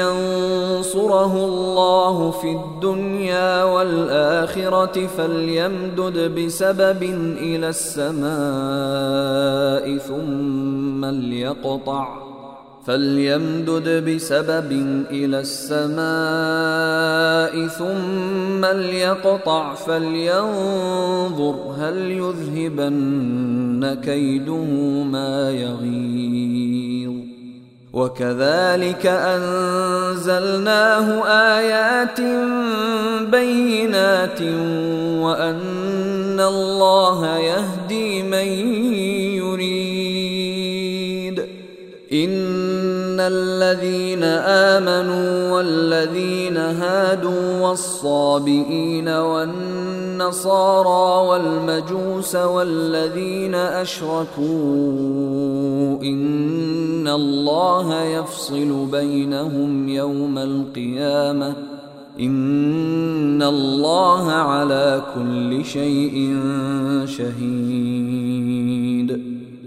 ينصره الله في الدنيا والآخرة فليمدد بسبب إلى السماء ثم ليقطع فليمدد بسبب إلى السماء ثم ليقطع فلينظر هل يذهبن كيده ما يغيظ. وكذلك أنزلناه آيات بينات وأن الله يهدي من يريد. إن الذين آمنوا والذين هادوا والصابئين والنصارى والمجوس والذين أشركوا إن الله يفصل بينهم يوم القيامة إن الله على كل شيء شهيد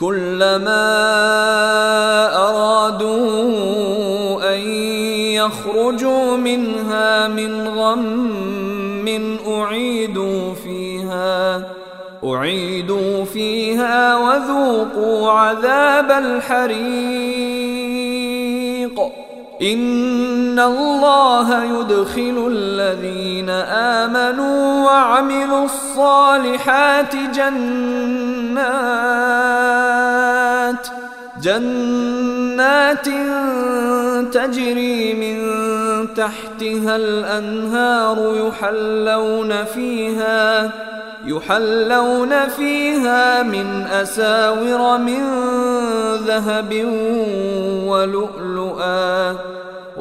كلما أرادوا أن يخرجوا منها من غم أعيدوا فيها أعيدوا فيها وذوقوا عذاب الحريق. ان الله يدخل الذين امنوا وعملوا الصالحات جنات جنات تجري من تحتها الانهار يحلون فيها يحلون فيها من اساور من ذهب ولؤلؤا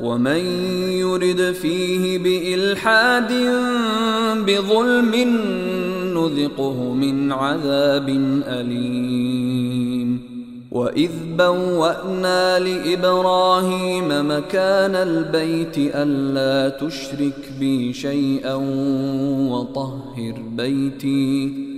ومن يرد فيه بإلحاد بظلم نذقه من عذاب أليم. وإذ بوأنا لإبراهيم مكان البيت ألا تشرك بي شيئا وطهر بيتي.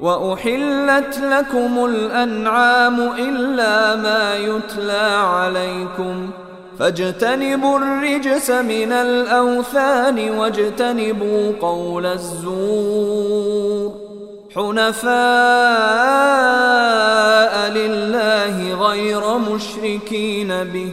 وأحلت لكم الأنعام إلا ما يتلى عليكم فاجتنبوا الرجس من الأوثان واجتنبوا قول الزور حنفاء لله غير مشركين به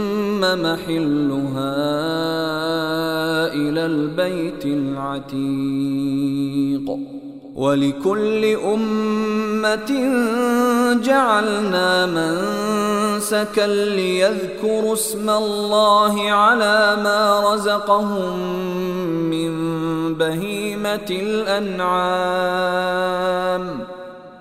محلها إلى البيت العتيق. ولكل أمة جعلنا منسكا ليذكروا اسم الله على ما رزقهم من بهيمة الأنعام.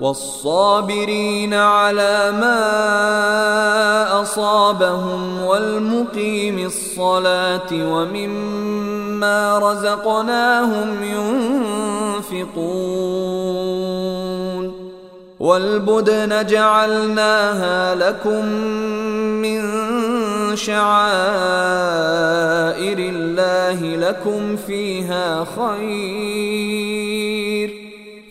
والصابرين على ما أصابهم والمقيم الصلاة ومما رزقناهم ينفقون والبدن جعلناها لكم من شعائر الله لكم فيها خير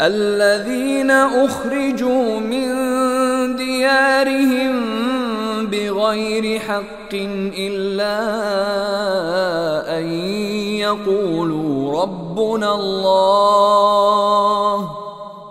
الذين أخرجوا من ديارهم بغير حق إلا أن يقولوا ربنا الله.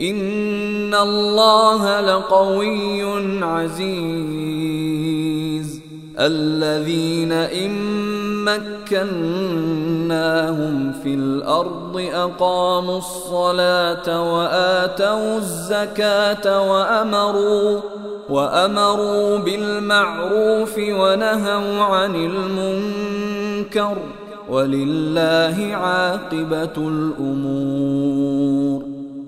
ان الله لقوي عزيز. الذين ان مكناهم في الأرض اقاموا الصلاه واتوا الزكاه وامروا وامروا بالمعروف ونهوا عن المنكر. ولله عاقبه الأمور.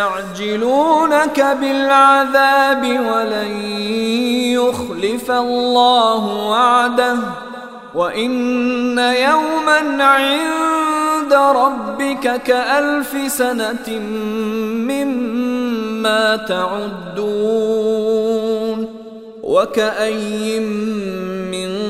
ويستعجلونك بالعذاب ولن يخلف الله وعده وإن يوما عند ربك كألف سنة مما تعدون وكاين من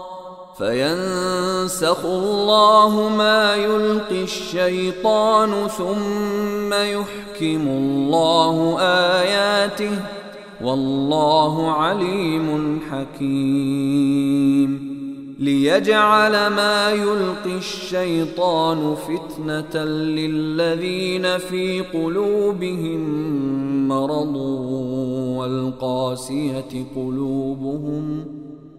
فينسخ الله ما يلقي الشيطان ثم يحكم الله آياته والله عليم حكيم. ليجعل ما يلقي الشيطان فتنة للذين في قلوبهم مرض والقاسية قلوبهم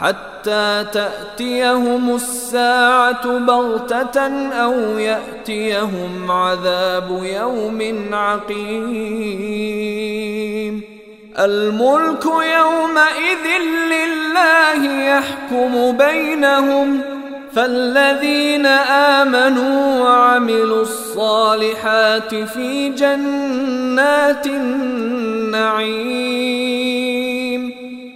حتى تأتيهم الساعة بغتة أو يأتيهم عذاب يوم عقيم. الملك يومئذ لله يحكم بينهم فالذين آمنوا وعملوا الصالحات في جنات النعيم.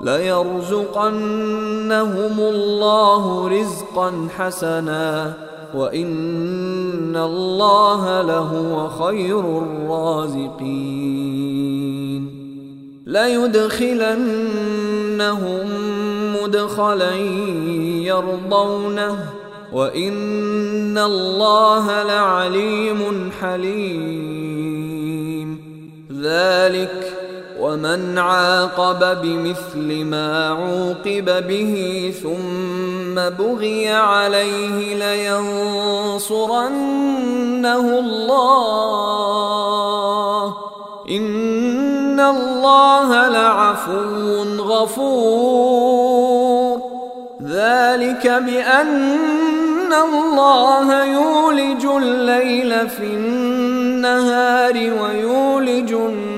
ليرزقنهم الله رزقا حسنا وان الله لهو خير الرازقين ليدخلنهم مدخلا يرضونه وان الله لعليم حليم ذلك ومن عاقب بمثل ما عوقب به ثم بغي عليه لينصرنه الله. إن الله لعفو غفور. ذلك بأن الله يولج الليل في النهار ويولج النهار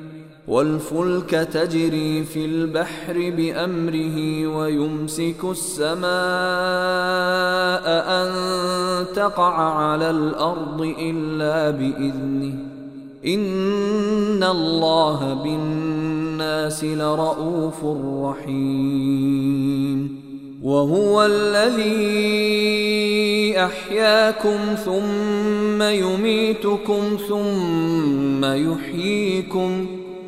والفلك تجري في البحر بأمره ويمسك السماء أن تقع على الأرض إلا بإذنه. إن الله بالناس لرءوف رحيم. وهو الذي أحياكم ثم يميتكم ثم يحييكم.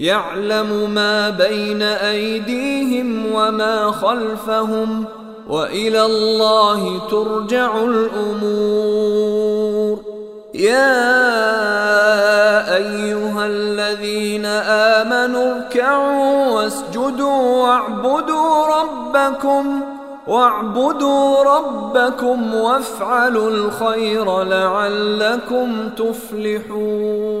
يعلم ما بين أيديهم وما خلفهم وإلى الله ترجع الأمور. يا أيها الذين آمنوا اركعوا واسجدوا واعبدوا ربكم واعبدوا ربكم وافعلوا الخير لعلكم تفلحون.